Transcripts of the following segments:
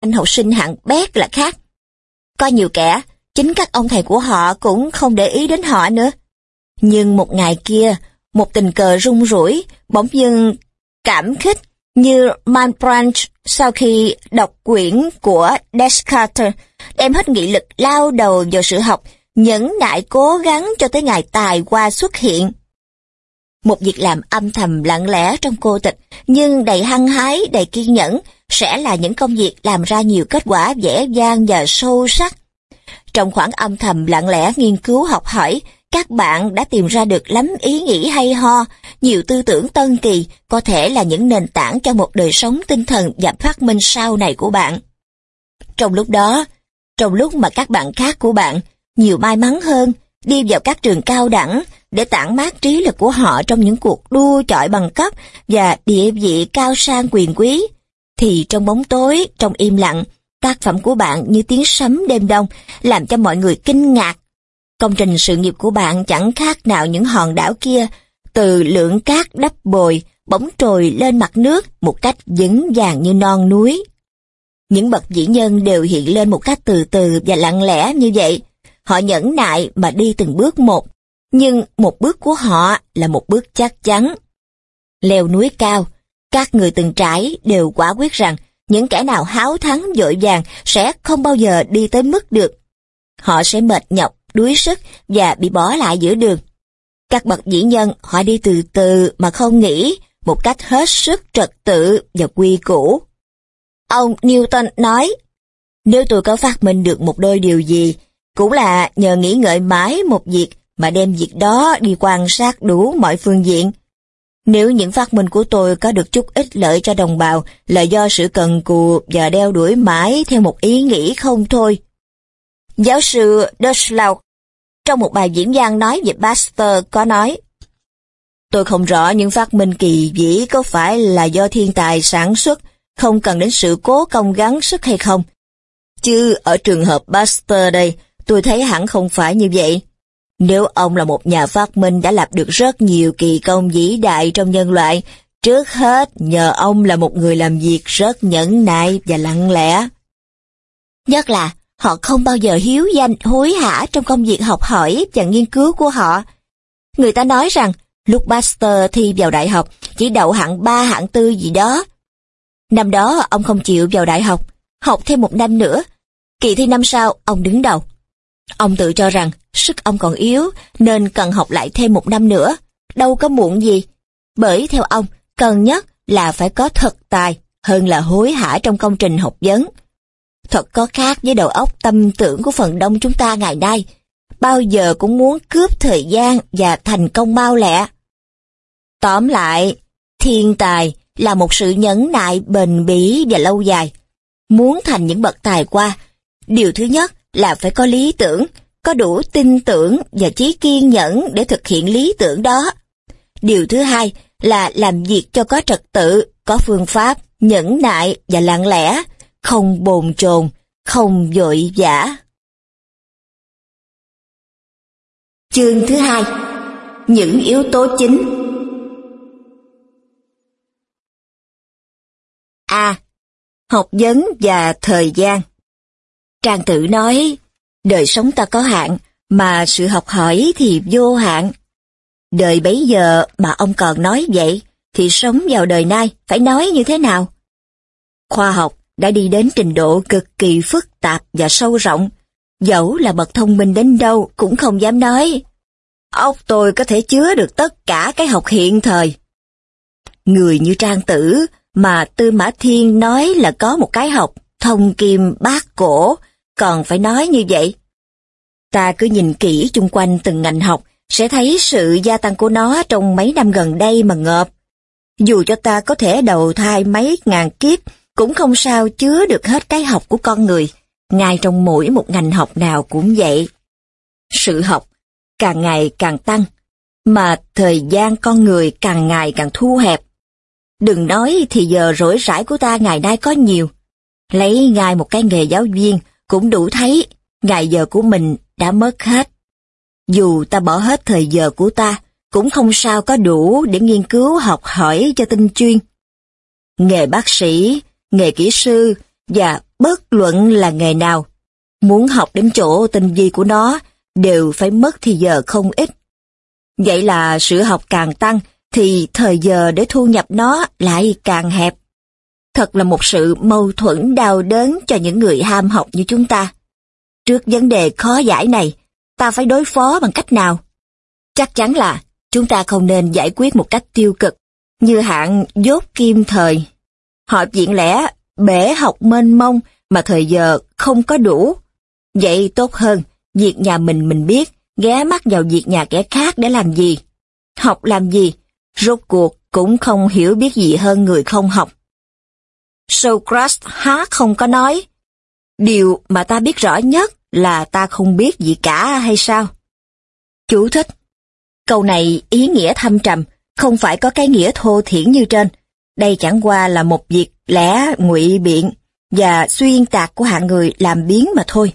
anh học sinh hạng bét là khác. Có nhiều kẻ, chính các ông thầy của họ cũng không để ý đến họ nữa. Nhưng một ngày kia, một tình cờ rung rủi, bỗng dưng cảm khích như Man Branch sau khi đọc quyển của Descartes, đem hết nghị lực lao đầu vào sự học, nhẫn nại cố gắng cho tới ngày tài qua xuất hiện. Một việc làm âm thầm lặng lẽ trong cô tịch, nhưng đầy hăng hái, đầy kiên nhẫn, sẽ là những công việc làm ra nhiều kết quả dễ dàng và sâu sắc. Trong khoảng âm thầm lặng lẽ nghiên cứu học hỏi, các bạn đã tìm ra được lắm ý nghĩ hay ho, nhiều tư tưởng tân kỳ, có thể là những nền tảng cho một đời sống tinh thần và phát minh sau này của bạn. Trong lúc đó, trong lúc mà các bạn khác của bạn nhiều may mắn hơn, đi vào các trường cao đẳng để tản mát trí lực của họ trong những cuộc đua chọi bằng cấp và địa vị cao sang quyền quý, thì trong bóng tối, trong im lặng, tác phẩm của bạn như tiếng sấm đêm đông, làm cho mọi người kinh ngạc. Công trình sự nghiệp của bạn chẳng khác nào những hòn đảo kia, từ lượng cát đắp bồi, bóng trồi lên mặt nước một cách vững vàng như non núi. Những bậc vĩ nhân đều hiện lên một cách từ từ và lặng lẽ như vậy. Họ nhẫn nại mà đi từng bước một, nhưng một bước của họ là một bước chắc chắn. Leo núi cao, các người từng trải đều quả quyết rằng những kẻ nào háo thắng dội vàng sẽ không bao giờ đi tới mức được. Họ sẽ mệt nhọc, đuối sức và bị bỏ lại giữa đường. Các bậc dĩ nhân họ đi từ từ mà không nghĩ một cách hết sức trật tự và quy củ. Ông Newton nói, nếu tôi có phát minh được một đôi điều gì, cũng là nhờ nghĩ ngợi mãi một việc mà đem việc đó đi quan sát đủ mọi phương diện. Nếu những phát minh của tôi có được chút ít lợi cho đồng bào là do sự cần cù và đeo đuổi mãi theo một ý nghĩ không thôi. Giáo sư Dutchlau trong một bài diễn văn nói về Pasteur có nói Tôi không rõ những phát minh kỳ vĩ có phải là do thiên tài sản xuất, không cần đến sự cố công gắng sức hay không. Chứ ở trường hợp Pasteur đây, tôi thấy hẳn không phải như vậy. Nếu ông là một nhà phát minh đã lập được rất nhiều kỳ công vĩ đại trong nhân loại, trước hết nhờ ông là một người làm việc rất nhẫn nại và lặng lẽ. Nhất là họ không bao giờ hiếu danh hối hả trong công việc học hỏi và nghiên cứu của họ. Người ta nói rằng lúc Baxter thi vào đại học chỉ đậu hạng 3 hạng tư gì đó. Năm đó ông không chịu vào đại học, học thêm một năm nữa. Kỳ thi năm sau ông đứng đầu. Ông tự cho rằng sức ông còn yếu nên cần học lại thêm một năm nữa. Đâu có muộn gì. Bởi theo ông, cần nhất là phải có thật tài hơn là hối hả trong công trình học vấn. Thật có khác với đầu óc tâm tưởng của phần đông chúng ta ngày nay. Bao giờ cũng muốn cướp thời gian và thành công mau lẹ. Tóm lại, thiên tài là một sự nhẫn nại bền bỉ và lâu dài. Muốn thành những bậc tài qua, điều thứ nhất là phải có lý tưởng, có đủ tin tưởng và trí kiên nhẫn để thực hiện lý tưởng đó. Điều thứ hai là làm việc cho có trật tự, có phương pháp, nhẫn nại và lặng lẽ, không bồn chồn, không vội vã. Chương thứ hai Những yếu tố chính A. học vấn và thời gian Trang tự nói, đời sống ta có hạn, mà sự học hỏi thì vô hạn. Đời bấy giờ mà ông còn nói vậy, thì sống vào đời nay phải nói như thế nào? Khoa học đã đi đến trình độ cực kỳ phức tạp và sâu rộng, dẫu là bậc thông minh đến đâu cũng không dám nói. Ốc tôi có thể chứa được tất cả cái học hiện thời. Người như Trang Tử mà Tư Mã Thiên nói là có một cái học thông kim bát cổ, còn phải nói như vậy. Ta cứ nhìn kỹ chung quanh từng ngành học, sẽ thấy sự gia tăng của nó trong mấy năm gần đây mà ngợp. Dù cho ta có thể đầu thai mấy ngàn kiếp, cũng không sao chứa được hết cái học của con người, ngay trong mỗi một ngành học nào cũng vậy. Sự học càng ngày càng tăng, mà thời gian con người càng ngày càng thu hẹp. Đừng nói thì giờ rỗi rãi của ta ngày nay có nhiều. Lấy ngài một cái nghề giáo viên cũng đủ thấy ngày giờ của mình đã mất hết. Dù ta bỏ hết thời giờ của ta, cũng không sao có đủ để nghiên cứu học hỏi cho tinh chuyên. Nghề bác sĩ, nghề kỹ sư và bất luận là nghề nào, muốn học đến chỗ tinh vi của nó đều phải mất thì giờ không ít. Vậy là sự học càng tăng thì thời giờ để thu nhập nó lại càng hẹp. Thật là một sự mâu thuẫn đau đớn cho những người ham học như chúng ta. Trước vấn đề khó giải này, ta phải đối phó bằng cách nào? Chắc chắn là chúng ta không nên giải quyết một cách tiêu cực, như hạng dốt kim thời. Họ diện lẽ bể học mênh mông mà thời giờ không có đủ. Vậy tốt hơn, việc nhà mình mình biết, ghé mắt vào việc nhà kẻ khác để làm gì. Học làm gì, rốt cuộc cũng không hiểu biết gì hơn người không học. Socrates há không có nói, điều mà ta biết rõ nhất là ta không biết gì cả hay sao? Chú thích. Câu này ý nghĩa thâm trầm, không phải có cái nghĩa thô thiển như trên. Đây chẳng qua là một việc lẽ ngụy biện và xuyên tạc của hạng người làm biến mà thôi.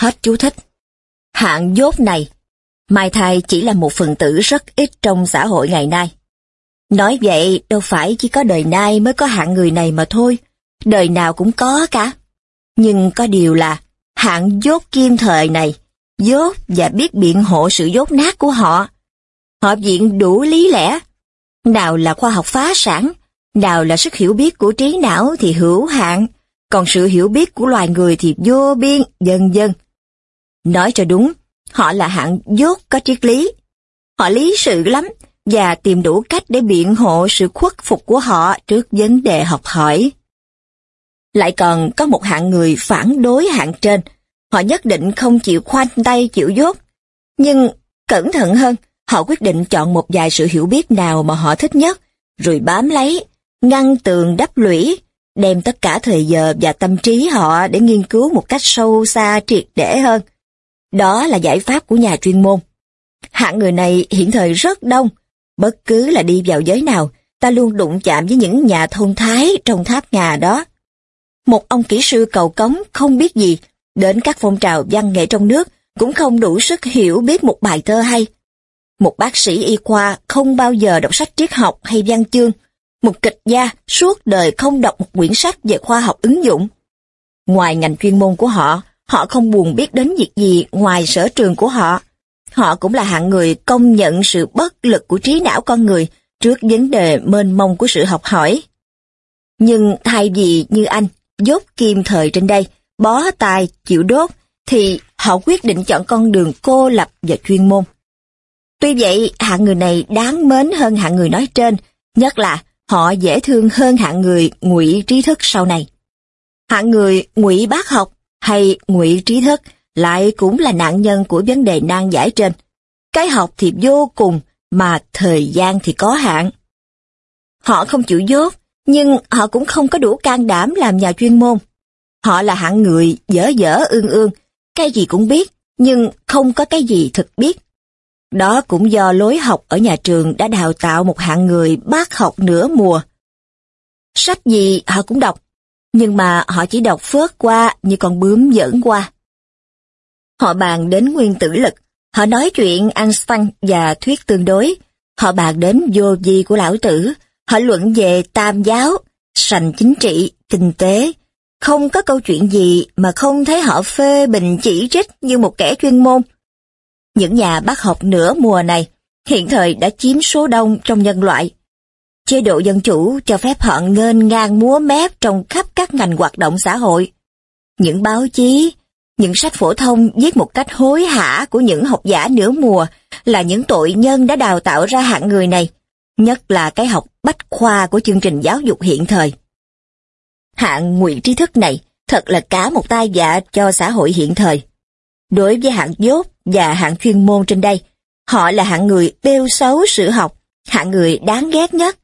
Hết chú thích. Hạng dốt này, Mai Thai chỉ là một phần tử rất ít trong xã hội ngày nay. Nói vậy đâu phải chỉ có đời nay mới có hạng người này mà thôi, đời nào cũng có cả. Nhưng có điều là hạng dốt kim thời này, dốt và biết biện hộ sự dốt nát của họ. Họ diện đủ lý lẽ. Nào là khoa học phá sản, nào là sức hiểu biết của trí não thì hữu hạn, còn sự hiểu biết của loài người thì vô biên, dần dần. Nói cho đúng, họ là hạng dốt có triết lý. Họ lý sự lắm và tìm đủ cách để biện hộ sự khuất phục của họ trước vấn đề học hỏi. Lại còn có một hạng người phản đối hạng trên, họ nhất định không chịu khoanh tay chịu dốt. Nhưng cẩn thận hơn, họ quyết định chọn một vài sự hiểu biết nào mà họ thích nhất, rồi bám lấy, ngăn tường đắp lũy, đem tất cả thời giờ và tâm trí họ để nghiên cứu một cách sâu xa triệt để hơn. Đó là giải pháp của nhà chuyên môn. Hạng người này hiện thời rất đông, bất cứ là đi vào giới nào, ta luôn đụng chạm với những nhà thông thái trong tháp ngà đó. Một ông kỹ sư cầu cống không biết gì, đến các phong trào văn nghệ trong nước cũng không đủ sức hiểu biết một bài thơ hay. Một bác sĩ y khoa không bao giờ đọc sách triết học hay văn chương, một kịch gia suốt đời không đọc một quyển sách về khoa học ứng dụng. Ngoài ngành chuyên môn của họ, họ không buồn biết đến việc gì ngoài sở trường của họ. Họ cũng là hạng người công nhận sự bất lực của trí não con người trước vấn đề mênh mông của sự học hỏi. Nhưng thay vì như anh, dốt kim thời trên đây, bó tay, chịu đốt, thì họ quyết định chọn con đường cô lập và chuyên môn. Tuy vậy, hạng người này đáng mến hơn hạng người nói trên, nhất là họ dễ thương hơn hạng người ngụy trí thức sau này. Hạng người ngụy bác học hay ngụy trí thức lại cũng là nạn nhân của vấn đề nan giải trên. Cái học thì vô cùng, mà thời gian thì có hạn. Họ không chịu dốt, nhưng họ cũng không có đủ can đảm làm nhà chuyên môn. Họ là hạng người dở dở ương ương, cái gì cũng biết, nhưng không có cái gì thực biết. Đó cũng do lối học ở nhà trường đã đào tạo một hạng người bác học nửa mùa. Sách gì họ cũng đọc, nhưng mà họ chỉ đọc phớt qua như con bướm dẫn qua. Họ bàn đến nguyên tử lực, họ nói chuyện Einstein và thuyết tương đối, họ bàn đến vô vi của lão tử, họ luận về tam giáo, sành chính trị, kinh tế. Không có câu chuyện gì mà không thấy họ phê bình chỉ trích như một kẻ chuyên môn. Những nhà bác học nửa mùa này hiện thời đã chiếm số đông trong nhân loại. Chế độ dân chủ cho phép họ ngên ngang múa mép trong khắp các ngành hoạt động xã hội. Những báo chí, những sách phổ thông viết một cách hối hả của những học giả nửa mùa là những tội nhân đã đào tạo ra hạng người này, nhất là cái học bách khoa của chương trình giáo dục hiện thời. Hạng ngụy trí thức này thật là cả một tai dạ cho xã hội hiện thời. Đối với hạng dốt và hạng chuyên môn trên đây, họ là hạng người bêu xấu sự học, hạng người đáng ghét nhất.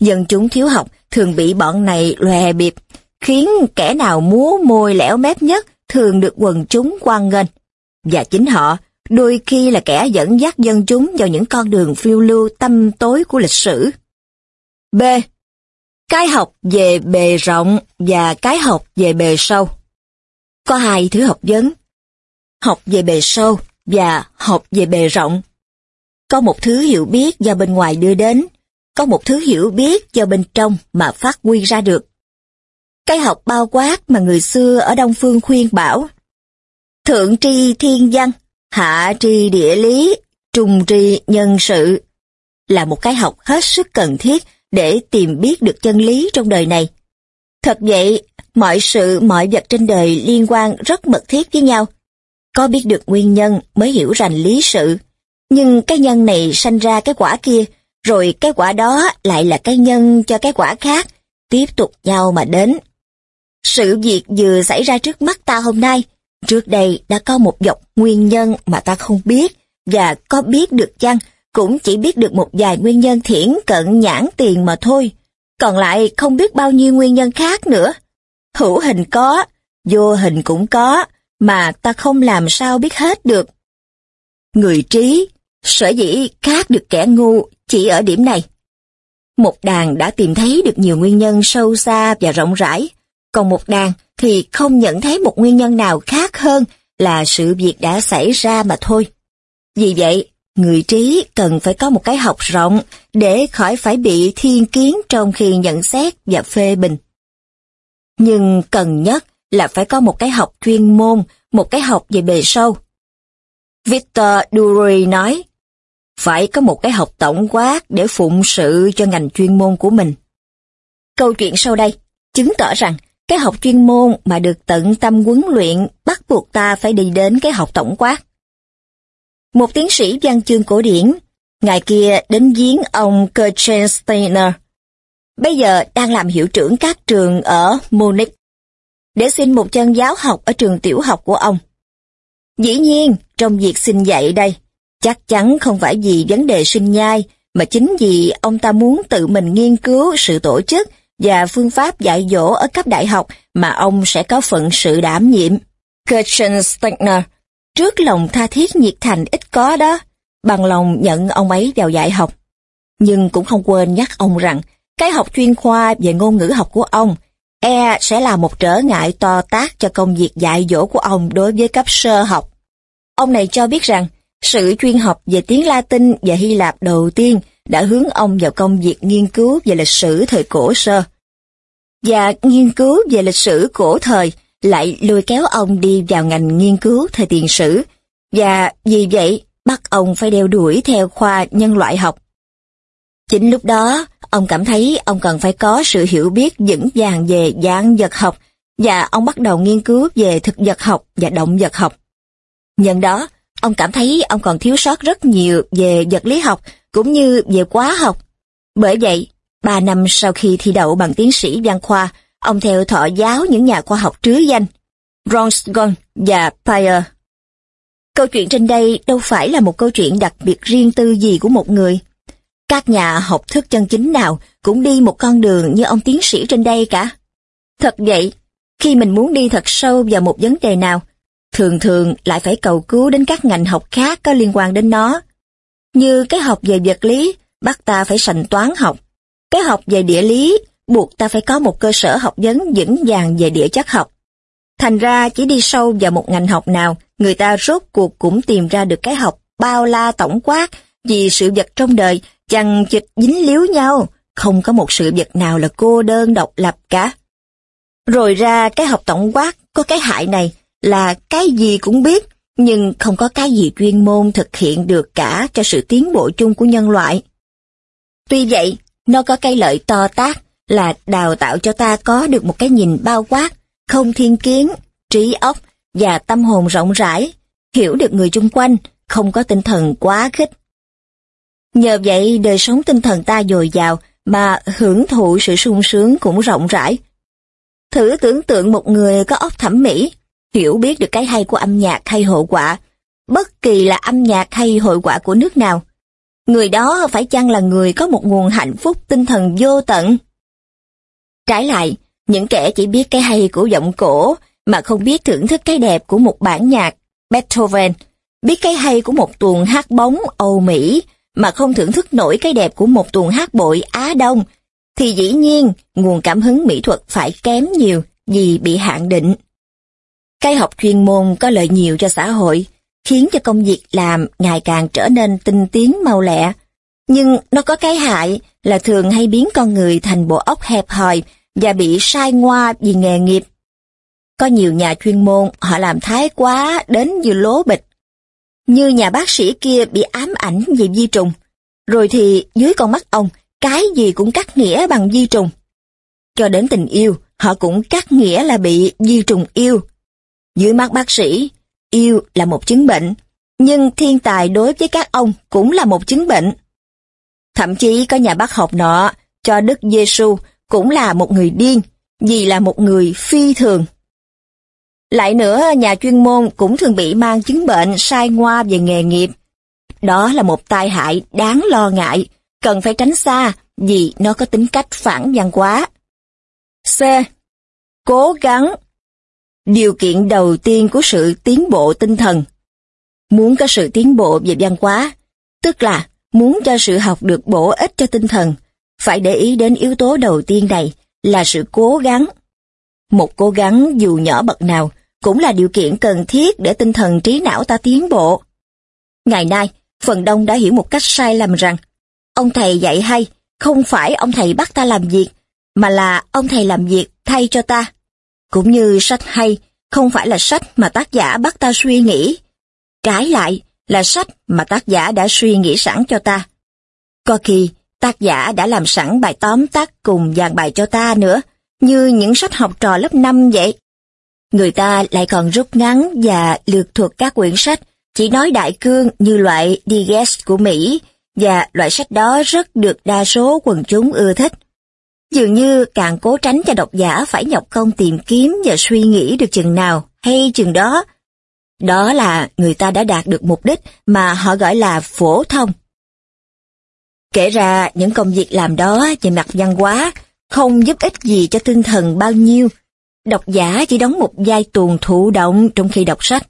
Dân chúng thiếu học thường bị bọn này lòe bịp, khiến kẻ nào múa môi lẻo mép nhất thường được quần chúng quan nghênh. Và chính họ đôi khi là kẻ dẫn dắt dân chúng vào những con đường phiêu lưu tâm tối của lịch sử. B. Cái học về bề rộng và cái học về bề sâu. Có hai thứ học vấn. Học về bề sâu và học về bề rộng. Có một thứ hiểu biết do bên ngoài đưa đến, có một thứ hiểu biết do bên trong mà phát huy ra được. Cái học bao quát mà người xưa ở Đông Phương khuyên bảo. Thượng tri thiên văn, hạ tri địa lý, trung tri nhân sự là một cái học hết sức cần thiết để tìm biết được chân lý trong đời này. Thật vậy, mọi sự, mọi vật trên đời liên quan rất mật thiết với nhau. Có biết được nguyên nhân mới hiểu rành lý sự. Nhưng cái nhân này sanh ra cái quả kia, rồi cái quả đó lại là cái nhân cho cái quả khác, tiếp tục nhau mà đến. Sự việc vừa xảy ra trước mắt ta hôm nay, trước đây đã có một dọc nguyên nhân mà ta không biết, và có biết được chăng, cũng chỉ biết được một vài nguyên nhân thiển cận nhãn tiền mà thôi, còn lại không biết bao nhiêu nguyên nhân khác nữa. Hữu hình có, vô hình cũng có, mà ta không làm sao biết hết được. Người trí, sở dĩ khác được kẻ ngu chỉ ở điểm này. Một đàn đã tìm thấy được nhiều nguyên nhân sâu xa và rộng rãi, còn một đàn thì không nhận thấy một nguyên nhân nào khác hơn là sự việc đã xảy ra mà thôi. Vì vậy, người trí cần phải có một cái học rộng để khỏi phải bị thiên kiến trong khi nhận xét và phê bình. Nhưng cần nhất là phải có một cái học chuyên môn, một cái học về bề sâu. Victor Dury nói, phải có một cái học tổng quát để phụng sự cho ngành chuyên môn của mình. Câu chuyện sau đây chứng tỏ rằng cái học chuyên môn mà được tận tâm huấn luyện bắt buộc ta phải đi đến cái học tổng quát. Một tiến sĩ văn chương cổ điển, ngài kia đến giếng ông Kirchensteiner, bây giờ đang làm hiệu trưởng các trường ở Munich, để xin một chân giáo học ở trường tiểu học của ông. Dĩ nhiên, trong việc xin dạy đây, chắc chắn không phải vì vấn đề sinh nhai, mà chính vì ông ta muốn tự mình nghiên cứu sự tổ chức và phương pháp dạy dỗ ở cấp đại học mà ông sẽ có phận sự đảm nhiệm. Kirchensteiner Trước lòng tha thiết nhiệt thành ít có đó, bằng lòng nhận ông ấy vào dạy học. Nhưng cũng không quên nhắc ông rằng, cái học chuyên khoa về ngôn ngữ học của ông e sẽ là một trở ngại to tác cho công việc dạy dỗ của ông đối với cấp sơ học. Ông này cho biết rằng, sự chuyên học về tiếng Latin và Hy Lạp đầu tiên đã hướng ông vào công việc nghiên cứu về lịch sử thời cổ sơ. Và nghiên cứu về lịch sử cổ thời lại lôi kéo ông đi vào ngành nghiên cứu thời tiền sử, và vì vậy bắt ông phải đeo đuổi theo khoa nhân loại học. Chính lúc đó, ông cảm thấy ông cần phải có sự hiểu biết vững vàng về dạng vật học, và ông bắt đầu nghiên cứu về thực vật học và động vật học. Nhân đó, ông cảm thấy ông còn thiếu sót rất nhiều về vật lý học cũng như về quá học. Bởi vậy, ba năm sau khi thi đậu bằng tiến sĩ văn khoa, Ông theo thọ giáo những nhà khoa học trứ danh, Ronsgon và Peyer. Câu chuyện trên đây đâu phải là một câu chuyện đặc biệt riêng tư gì của một người. Các nhà học thức chân chính nào cũng đi một con đường như ông tiến sĩ trên đây cả. Thật vậy, khi mình muốn đi thật sâu vào một vấn đề nào, thường thường lại phải cầu cứu đến các ngành học khác có liên quan đến nó. Như cái học về vật lý, bắt ta phải sành toán học. Cái học về địa lý buộc ta phải có một cơ sở học vấn vững vàng về địa chất học. Thành ra chỉ đi sâu vào một ngành học nào, người ta rốt cuộc cũng tìm ra được cái học bao la tổng quát vì sự vật trong đời chằng chịch dính líu nhau, không có một sự vật nào là cô đơn độc lập cả. Rồi ra cái học tổng quát có cái hại này là cái gì cũng biết, nhưng không có cái gì chuyên môn thực hiện được cả cho sự tiến bộ chung của nhân loại. Tuy vậy, nó có cái lợi to tác là đào tạo cho ta có được một cái nhìn bao quát, không thiên kiến, trí óc và tâm hồn rộng rãi, hiểu được người chung quanh, không có tinh thần quá khích. Nhờ vậy đời sống tinh thần ta dồi dào mà hưởng thụ sự sung sướng cũng rộng rãi. Thử tưởng tượng một người có óc thẩm mỹ, hiểu biết được cái hay của âm nhạc hay hội quả, bất kỳ là âm nhạc hay hội quả của nước nào. Người đó phải chăng là người có một nguồn hạnh phúc tinh thần vô tận? Trái lại, những kẻ chỉ biết cái hay của giọng cổ mà không biết thưởng thức cái đẹp của một bản nhạc Beethoven, biết cái hay của một tuồng hát bóng Âu Mỹ mà không thưởng thức nổi cái đẹp của một tuồng hát bội Á Đông, thì dĩ nhiên nguồn cảm hứng mỹ thuật phải kém nhiều vì bị hạn định. Cái học chuyên môn có lợi nhiều cho xã hội, khiến cho công việc làm ngày càng trở nên tinh tiến mau lẹ. Nhưng nó có cái hại là thường hay biến con người thành bộ óc hẹp hòi và bị sai ngoa vì nghề nghiệp. Có nhiều nhà chuyên môn họ làm thái quá đến như lố bịch. Như nhà bác sĩ kia bị ám ảnh vì di trùng. Rồi thì dưới con mắt ông, cái gì cũng cắt nghĩa bằng di trùng. Cho đến tình yêu, họ cũng cắt nghĩa là bị di trùng yêu. Dưới mắt bác sĩ, yêu là một chứng bệnh, nhưng thiên tài đối với các ông cũng là một chứng bệnh. Thậm chí có nhà bác học nọ cho Đức Giêsu cũng là một người điên, vì là một người phi thường. Lại nữa, nhà chuyên môn cũng thường bị mang chứng bệnh sai ngoa về nghề nghiệp. Đó là một tai hại đáng lo ngại, cần phải tránh xa vì nó có tính cách phản văn hóa. C. Cố gắng Điều kiện đầu tiên của sự tiến bộ tinh thần Muốn có sự tiến bộ về văn hóa, tức là muốn cho sự học được bổ ích cho tinh thần, phải để ý đến yếu tố đầu tiên này là sự cố gắng. Một cố gắng dù nhỏ bậc nào cũng là điều kiện cần thiết để tinh thần trí não ta tiến bộ. Ngày nay, phần đông đã hiểu một cách sai lầm rằng ông thầy dạy hay, không phải ông thầy bắt ta làm việc, mà là ông thầy làm việc thay cho ta. Cũng như sách hay, không phải là sách mà tác giả bắt ta suy nghĩ. Trái lại là sách mà tác giả đã suy nghĩ sẵn cho ta. Có khi, tác giả đã làm sẵn bài tóm tắt cùng dàn bài cho ta nữa, như những sách học trò lớp 5 vậy. Người ta lại còn rút ngắn và lược thuật các quyển sách, chỉ nói đại cương như loại Digest của Mỹ, và loại sách đó rất được đa số quần chúng ưa thích. Dường như càng cố tránh cho độc giả phải nhọc công tìm kiếm và suy nghĩ được chừng nào, hay chừng đó. Đó là người ta đã đạt được mục đích mà họ gọi là phổ thông. Kể ra những công việc làm đó về mặt văn hóa không giúp ích gì cho tinh thần bao nhiêu. Độc giả chỉ đóng một vai tuồng thụ động trong khi đọc sách.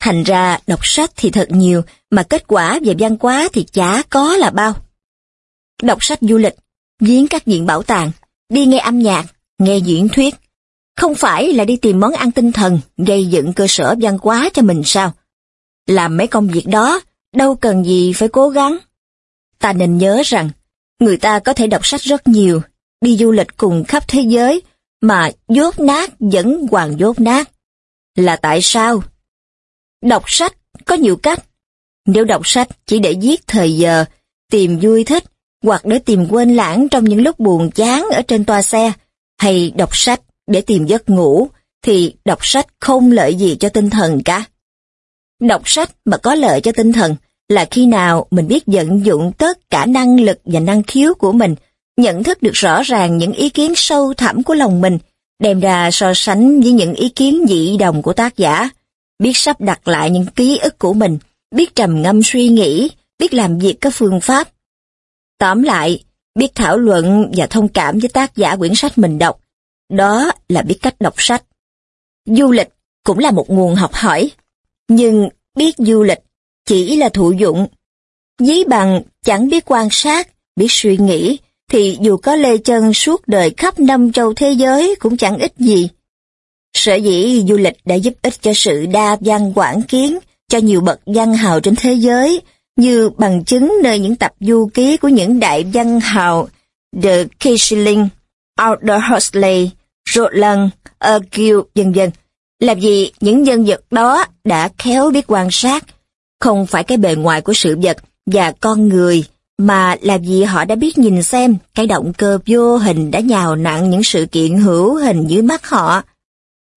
Thành ra đọc sách thì thật nhiều, mà kết quả về văn hóa thì chả có là bao. Đọc sách du lịch viếng các viện bảo tàng, đi nghe âm nhạc, nghe diễn thuyết. Không phải là đi tìm món ăn tinh thần, gây dựng cơ sở văn hóa cho mình sao? Làm mấy công việc đó, đâu cần gì phải cố gắng. Ta nên nhớ rằng, người ta có thể đọc sách rất nhiều, đi du lịch cùng khắp thế giới, mà dốt nát vẫn hoàng dốt nát. Là tại sao? Đọc sách có nhiều cách. Nếu đọc sách chỉ để giết thời giờ, tìm vui thích, hoặc để tìm quên lãng trong những lúc buồn chán ở trên toa xe, hay đọc sách để tìm giấc ngủ, thì đọc sách không lợi gì cho tinh thần cả. Đọc sách mà có lợi cho tinh thần là khi nào mình biết vận dụng tất cả năng lực và năng khiếu của mình, nhận thức được rõ ràng những ý kiến sâu thẳm của lòng mình, đem ra so sánh với những ý kiến dị đồng của tác giả, biết sắp đặt lại những ký ức của mình, biết trầm ngâm suy nghĩ, biết làm việc các phương pháp, Tóm lại, biết thảo luận và thông cảm với tác giả quyển sách mình đọc, đó là biết cách đọc sách. Du lịch cũng là một nguồn học hỏi, nhưng biết du lịch chỉ là thụ dụng. Dí bằng chẳng biết quan sát, biết suy nghĩ, thì dù có lê chân suốt đời khắp năm châu thế giới cũng chẳng ích gì. Sở dĩ du lịch đã giúp ích cho sự đa văn quảng kiến cho nhiều bậc văn hào trên thế giới, như bằng chứng nơi những tập du ký của những đại văn hào The Kisling, Arthur Huxley, Roland, Ercole, vân vân. Làm gì những nhân vật đó đã khéo biết quan sát, không phải cái bề ngoài của sự vật và con người, mà là vì họ đã biết nhìn xem cái động cơ vô hình đã nhào nặng những sự kiện hữu hình dưới mắt họ.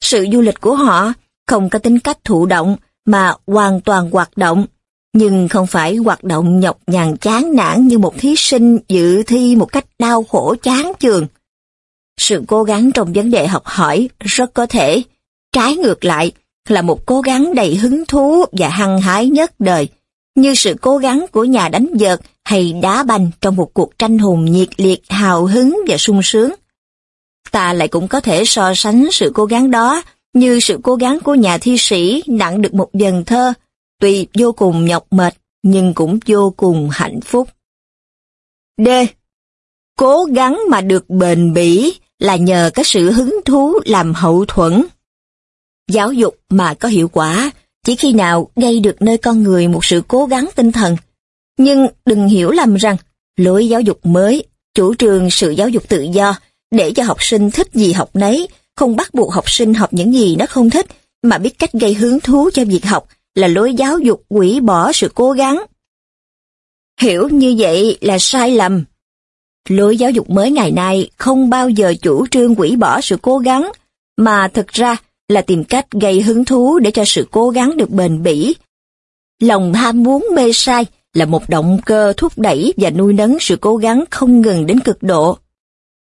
Sự du lịch của họ không có tính cách thụ động mà hoàn toàn hoạt động nhưng không phải hoạt động nhọc nhằn chán nản như một thí sinh dự thi một cách đau khổ chán chường. Sự cố gắng trong vấn đề học hỏi rất có thể, trái ngược lại, là một cố gắng đầy hứng thú và hăng hái nhất đời, như sự cố gắng của nhà đánh vợt hay đá banh trong một cuộc tranh hùng nhiệt liệt, hào hứng và sung sướng. Ta lại cũng có thể so sánh sự cố gắng đó như sự cố gắng của nhà thi sĩ nặng được một dần thơ, Tuy vô cùng nhọc mệt, nhưng cũng vô cùng hạnh phúc. D. Cố gắng mà được bền bỉ là nhờ cái sự hứng thú làm hậu thuẫn. Giáo dục mà có hiệu quả chỉ khi nào gây được nơi con người một sự cố gắng tinh thần. Nhưng đừng hiểu lầm rằng lối giáo dục mới, chủ trương sự giáo dục tự do để cho học sinh thích gì học nấy, không bắt buộc học sinh học những gì nó không thích, mà biết cách gây hứng thú cho việc học là lối giáo dục quỷ bỏ sự cố gắng. Hiểu như vậy là sai lầm. Lối giáo dục mới ngày nay không bao giờ chủ trương quỷ bỏ sự cố gắng, mà thực ra là tìm cách gây hứng thú để cho sự cố gắng được bền bỉ. Lòng ham muốn mê sai là một động cơ thúc đẩy và nuôi nấng sự cố gắng không ngừng đến cực độ.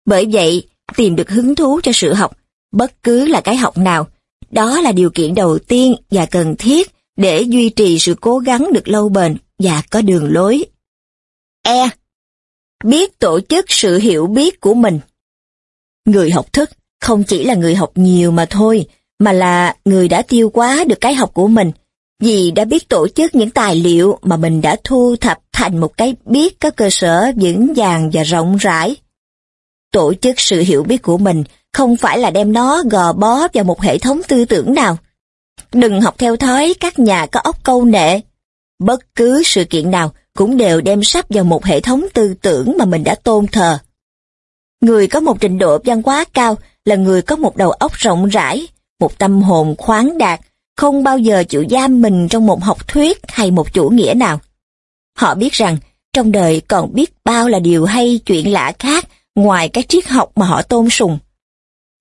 Bởi vậy, tìm được hứng thú cho sự học, bất cứ là cái học nào, đó là điều kiện đầu tiên và cần thiết để duy trì sự cố gắng được lâu bền và có đường lối. E. Biết tổ chức sự hiểu biết của mình. Người học thức không chỉ là người học nhiều mà thôi, mà là người đã tiêu quá được cái học của mình, vì đã biết tổ chức những tài liệu mà mình đã thu thập thành một cái biết có cơ sở vững vàng và rộng rãi. Tổ chức sự hiểu biết của mình không phải là đem nó gò bó vào một hệ thống tư tưởng nào. Đừng học theo thói các nhà có óc câu nệ. Bất cứ sự kiện nào cũng đều đem sắp vào một hệ thống tư tưởng mà mình đã tôn thờ. Người có một trình độ văn hóa cao là người có một đầu óc rộng rãi, một tâm hồn khoáng đạt, không bao giờ chịu giam mình trong một học thuyết hay một chủ nghĩa nào. Họ biết rằng, trong đời còn biết bao là điều hay chuyện lạ khác ngoài các triết học mà họ tôn sùng.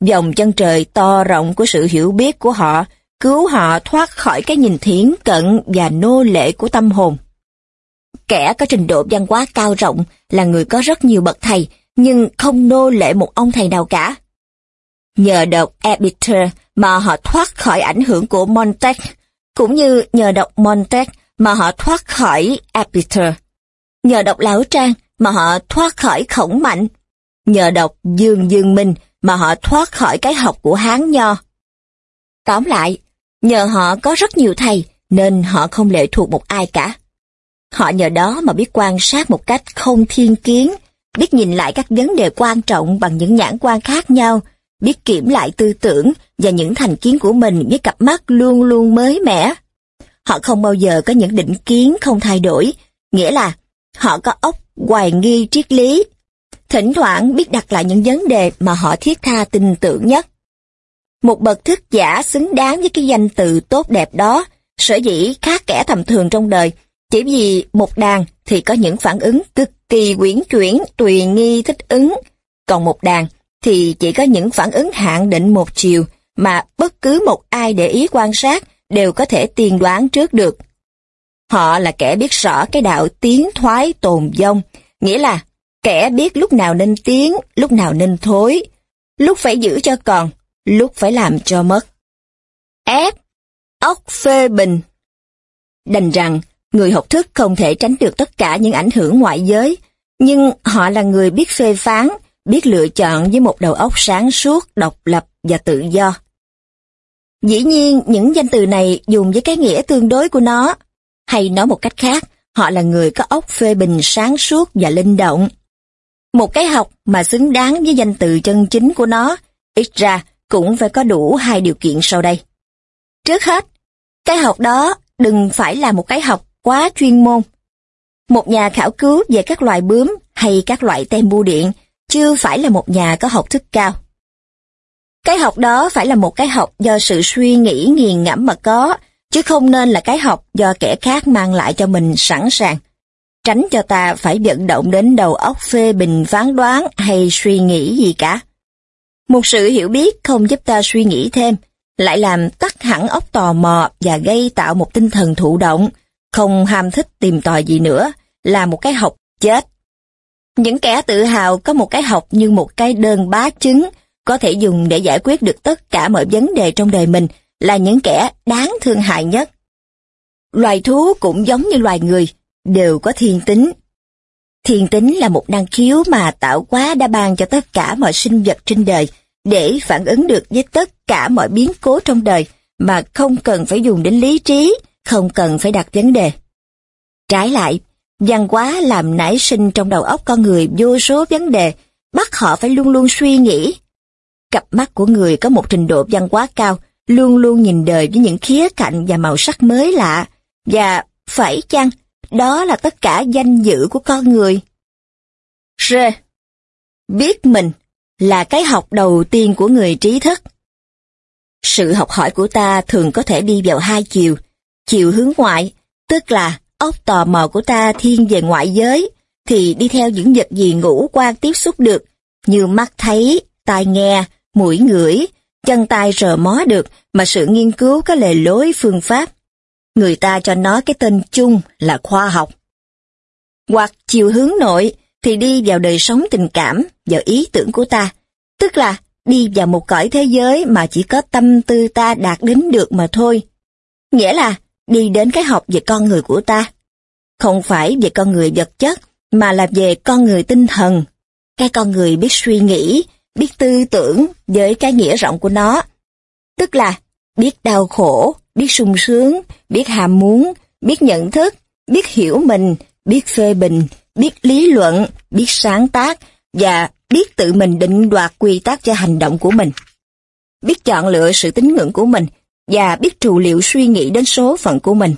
Dòng chân trời to rộng của sự hiểu biết của họ cứu họ thoát khỏi cái nhìn thiển cận và nô lệ của tâm hồn. Kẻ có trình độ văn hóa cao rộng là người có rất nhiều bậc thầy, nhưng không nô lệ một ông thầy nào cả. Nhờ đọc Epicter mà họ thoát khỏi ảnh hưởng của Montaigne, cũng như nhờ đọc Montaigne mà họ thoát khỏi Epicter. Nhờ đọc Lão Trang mà họ thoát khỏi khổng mạnh. Nhờ đọc Dương Dương Minh mà họ thoát khỏi cái học của Hán Nho. Tóm lại, nhờ họ có rất nhiều thầy nên họ không lệ thuộc một ai cả. Họ nhờ đó mà biết quan sát một cách không thiên kiến, biết nhìn lại các vấn đề quan trọng bằng những nhãn quan khác nhau, biết kiểm lại tư tưởng và những thành kiến của mình với cặp mắt luôn luôn mới mẻ. Họ không bao giờ có những định kiến không thay đổi, nghĩa là họ có óc hoài nghi triết lý. Thỉnh thoảng biết đặt lại những vấn đề mà họ thiết tha tin tưởng nhất. Một bậc thức giả xứng đáng với cái danh từ tốt đẹp đó, sở dĩ khác kẻ tầm thường trong đời, chỉ vì một đàn thì có những phản ứng cực kỳ quyển chuyển, tùy nghi thích ứng, còn một đàn thì chỉ có những phản ứng hạn định một chiều mà bất cứ một ai để ý quan sát đều có thể tiên đoán trước được. Họ là kẻ biết rõ cái đạo tiến thoái tồn vong, nghĩa là kẻ biết lúc nào nên tiến, lúc nào nên thối, lúc phải giữ cho còn, lúc phải làm cho mất. F. Ốc phê bình Đành rằng, người học thức không thể tránh được tất cả những ảnh hưởng ngoại giới, nhưng họ là người biết phê phán, biết lựa chọn với một đầu óc sáng suốt, độc lập và tự do. Dĩ nhiên, những danh từ này dùng với cái nghĩa tương đối của nó, hay nói một cách khác, họ là người có óc phê bình sáng suốt và linh động. Một cái học mà xứng đáng với danh từ chân chính của nó, ít ra cũng phải có đủ hai điều kiện sau đây. Trước hết, cái học đó đừng phải là một cái học quá chuyên môn. Một nhà khảo cứu về các loài bướm hay các loại tem bưu điện chưa phải là một nhà có học thức cao. Cái học đó phải là một cái học do sự suy nghĩ nghiền ngẫm mà có, chứ không nên là cái học do kẻ khác mang lại cho mình sẵn sàng. Tránh cho ta phải vận động đến đầu óc phê bình phán đoán hay suy nghĩ gì cả. Một sự hiểu biết không giúp ta suy nghĩ thêm, lại làm tắt hẳn óc tò mò và gây tạo một tinh thần thụ động, không ham thích tìm tòi gì nữa, là một cái học chết. Những kẻ tự hào có một cái học như một cái đơn bá chứng, có thể dùng để giải quyết được tất cả mọi vấn đề trong đời mình, là những kẻ đáng thương hại nhất. Loài thú cũng giống như loài người, đều có thiên tính. Thiên tính là một năng khiếu mà tạo hóa đã ban cho tất cả mọi sinh vật trên đời, để phản ứng được với tất cả mọi biến cố trong đời mà không cần phải dùng đến lý trí, không cần phải đặt vấn đề. Trái lại, văn hóa làm nảy sinh trong đầu óc con người vô số vấn đề, bắt họ phải luôn luôn suy nghĩ. Cặp mắt của người có một trình độ văn hóa cao luôn luôn nhìn đời với những khía cạnh và màu sắc mới lạ, và phải chăng đó là tất cả danh dự của con người? R. Biết mình là cái học đầu tiên của người trí thức. Sự học hỏi của ta thường có thể đi vào hai chiều. Chiều hướng ngoại, tức là óc tò mò của ta thiên về ngoại giới, thì đi theo những vật gì ngũ quan tiếp xúc được, như mắt thấy, tai nghe, mũi ngửi, chân tay rờ mó được mà sự nghiên cứu có lề lối phương pháp. Người ta cho nó cái tên chung là khoa học. Hoặc chiều hướng nội thì đi vào đời sống tình cảm, vào ý tưởng của ta, tức là đi vào một cõi thế giới mà chỉ có tâm tư ta đạt đến được mà thôi. Nghĩa là đi đến cái học về con người của ta. Không phải về con người vật chất, mà là về con người tinh thần. Cái con người biết suy nghĩ, biết tư tưởng với cái nghĩa rộng của nó. Tức là biết đau khổ, biết sung sướng, biết ham muốn, biết nhận thức, biết hiểu mình, biết phê bình, biết lý luận, biết sáng tác và biết tự mình định đoạt quy tắc cho hành động của mình. Biết chọn lựa sự tín ngưỡng của mình và biết trù liệu suy nghĩ đến số phận của mình.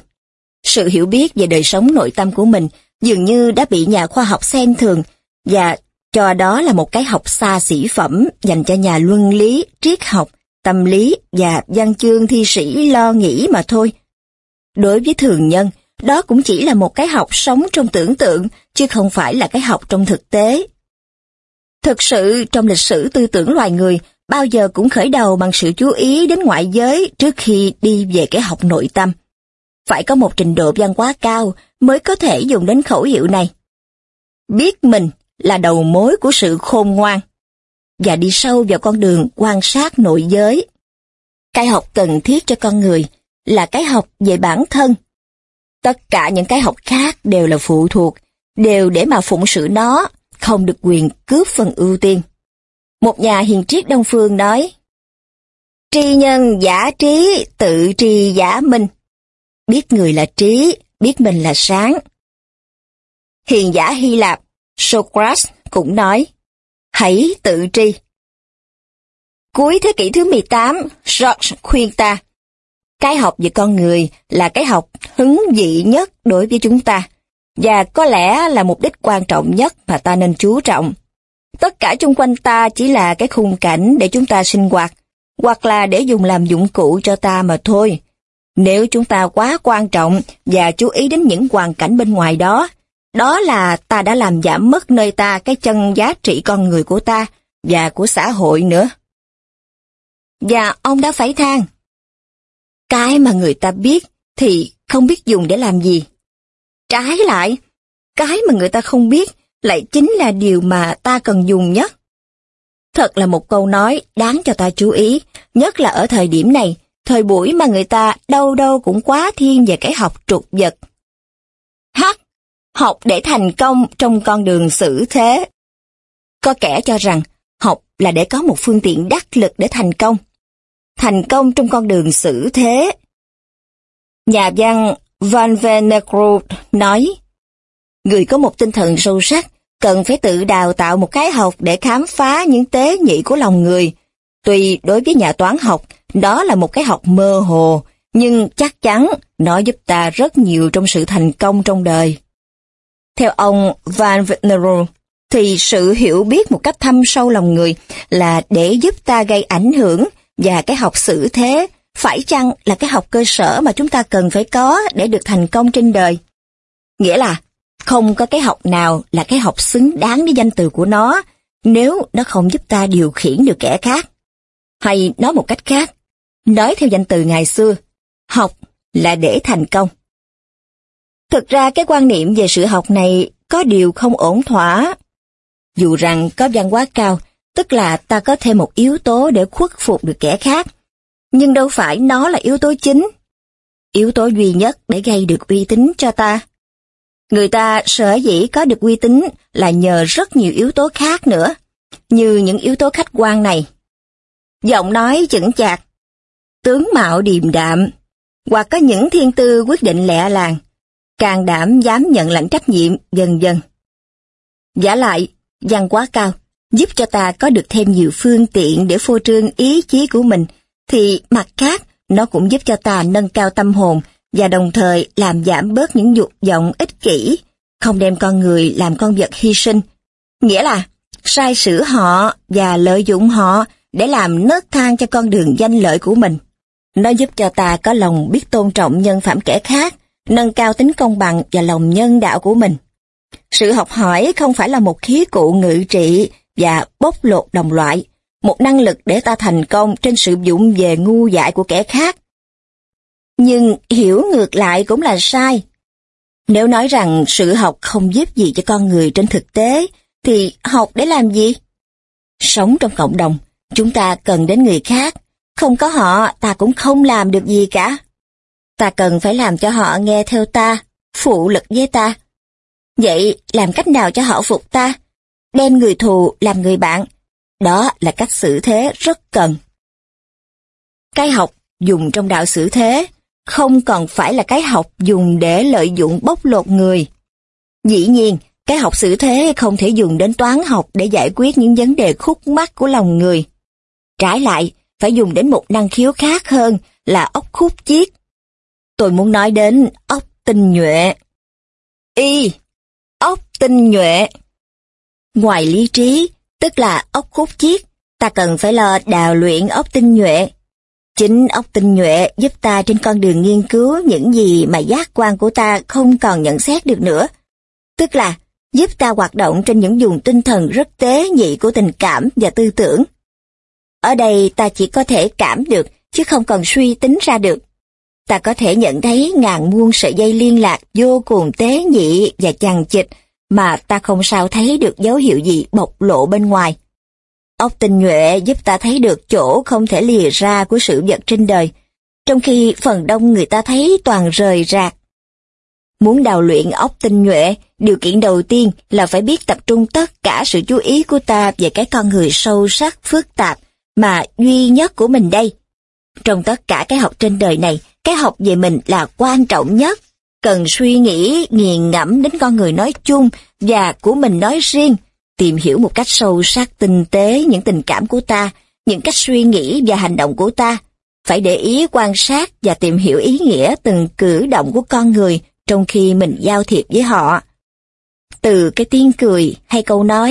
Sự hiểu biết về đời sống nội tâm của mình dường như đã bị nhà khoa học xem thường và cho đó là một cái học xa xỉ phẩm dành cho nhà luân lý, triết học, tâm lý và văn chương thi sĩ lo nghĩ mà thôi. Đối với thường nhân, đó cũng chỉ là một cái học sống trong tưởng tượng, chứ không phải là cái học trong thực tế. Thực sự, trong lịch sử tư tưởng loài người, bao giờ cũng khởi đầu bằng sự chú ý đến ngoại giới trước khi đi về cái học nội tâm. Phải có một trình độ văn hóa cao mới có thể dùng đến khẩu hiệu này. Biết mình là đầu mối của sự khôn ngoan, và đi sâu vào con đường quan sát nội giới. Cái học cần thiết cho con người là cái học về bản thân. Tất cả những cái học khác đều là phụ thuộc, đều để mà phụng sự nó, không được quyền cướp phần ưu tiên. Một nhà hiền triết Đông Phương nói, Tri nhân giả trí, tự tri giả minh. Biết người là trí, biết mình là sáng. Hiền giả Hy Lạp, Socrates cũng nói, hãy tự tri. Cuối thế kỷ thứ 18, George khuyên ta, cái học về con người là cái học hứng dị nhất đối với chúng ta, và có lẽ là mục đích quan trọng nhất mà ta nên chú trọng. Tất cả chung quanh ta chỉ là cái khung cảnh để chúng ta sinh hoạt, hoặc là để dùng làm dụng cụ cho ta mà thôi. Nếu chúng ta quá quan trọng và chú ý đến những hoàn cảnh bên ngoài đó, đó là ta đã làm giảm mất nơi ta cái chân giá trị con người của ta và của xã hội nữa. Và ông đã phải than. Cái mà người ta biết thì không biết dùng để làm gì. Trái lại, cái mà người ta không biết lại chính là điều mà ta cần dùng nhất. Thật là một câu nói đáng cho ta chú ý, nhất là ở thời điểm này, thời buổi mà người ta đâu đâu cũng quá thiên về cái học trục vật. Hắc, Học để thành công trong con đường xử thế. Có kẻ cho rằng học là để có một phương tiện đắc lực để thành công. Thành công trong con đường xử thế. Nhà văn Van Venegroot nói, Người có một tinh thần sâu sắc cần phải tự đào tạo một cái học để khám phá những tế nhị của lòng người. Tuy đối với nhà toán học, đó là một cái học mơ hồ, nhưng chắc chắn nó giúp ta rất nhiều trong sự thành công trong đời. Theo ông Van Venerow, thì sự hiểu biết một cách thâm sâu lòng người là để giúp ta gây ảnh hưởng và cái học xử thế phải chăng là cái học cơ sở mà chúng ta cần phải có để được thành công trên đời. Nghĩa là không có cái học nào là cái học xứng đáng với danh từ của nó nếu nó không giúp ta điều khiển được kẻ khác. Hay nói một cách khác, nói theo danh từ ngày xưa, học là để thành công. Thực ra cái quan niệm về sự học này có điều không ổn thỏa. Dù rằng có văn hóa cao, tức là ta có thêm một yếu tố để khuất phục được kẻ khác, nhưng đâu phải nó là yếu tố chính. Yếu tố duy nhất để gây được uy tín cho ta. Người ta sở dĩ có được uy tín là nhờ rất nhiều yếu tố khác nữa, như những yếu tố khách quan này. Giọng nói chững chạc, tướng mạo điềm đạm, hoặc có những thiên tư quyết định lẹ làng, càng đảm dám nhận lãnh trách nhiệm, dần dần. Giả lại, văn quá cao, giúp cho ta có được thêm nhiều phương tiện để phô trương ý chí của mình, thì mặt khác, nó cũng giúp cho ta nâng cao tâm hồn và đồng thời làm giảm bớt những dục vọng ích kỷ, không đem con người làm con vật hy sinh. Nghĩa là, sai sử họ và lợi dụng họ để làm nớt thang cho con đường danh lợi của mình. Nó giúp cho ta có lòng biết tôn trọng nhân phẩm kẻ khác, nâng cao tính công bằng và lòng nhân đạo của mình. Sự học hỏi không phải là một khí cụ ngự trị và bóc lột đồng loại, một năng lực để ta thành công trên sự dụng về ngu dại của kẻ khác. Nhưng hiểu ngược lại cũng là sai. Nếu nói rằng sự học không giúp gì cho con người trên thực tế, thì học để làm gì? Sống trong cộng đồng, chúng ta cần đến người khác, không có họ ta cũng không làm được gì cả. Ta cần phải làm cho họ nghe theo ta, phụ lực với ta. Vậy làm cách nào cho họ phục ta? Đem người thù làm người bạn. Đó là cách xử thế rất cần. Cái học dùng trong đạo xử thế không còn phải là cái học dùng để lợi dụng bóc lột người. Dĩ nhiên, cái học xử thế không thể dùng đến toán học để giải quyết những vấn đề khúc mắc của lòng người. Trái lại, phải dùng đến một năng khiếu khác hơn là ốc khúc chiết. Tôi muốn nói đến ốc tinh nhuệ. Y, ốc tinh nhuệ. Ngoài lý trí, tức là ốc khúc chiết, ta cần phải lo đào luyện ốc tinh nhuệ. Chính ốc tinh nhuệ giúp ta trên con đường nghiên cứu những gì mà giác quan của ta không còn nhận xét được nữa. Tức là giúp ta hoạt động trên những vùng tinh thần rất tế nhị của tình cảm và tư tưởng. Ở đây ta chỉ có thể cảm được, chứ không còn suy tính ra được. Ta có thể nhận thấy ngàn muôn sợi dây liên lạc vô cùng tế nhị và chằng chịt mà ta không sao thấy được dấu hiệu gì bộc lộ bên ngoài. Ốc tinh nhuệ giúp ta thấy được chỗ không thể lìa ra của sự vật trên đời, trong khi phần đông người ta thấy toàn rời rạc. Muốn đào luyện ốc tinh nhuệ, điều kiện đầu tiên là phải biết tập trung tất cả sự chú ý của ta về cái con người sâu sắc, phức tạp, mà duy nhất của mình đây. Trong tất cả cái học trên đời này, cái học về mình là quan trọng nhất. Cần suy nghĩ, nghiền ngẫm đến con người nói chung và của mình nói riêng, tìm hiểu một cách sâu sắc tinh tế những tình cảm của ta, những cách suy nghĩ và hành động của ta. Phải để ý quan sát và tìm hiểu ý nghĩa từng cử động của con người trong khi mình giao thiệp với họ. Từ cái tiếng cười hay câu nói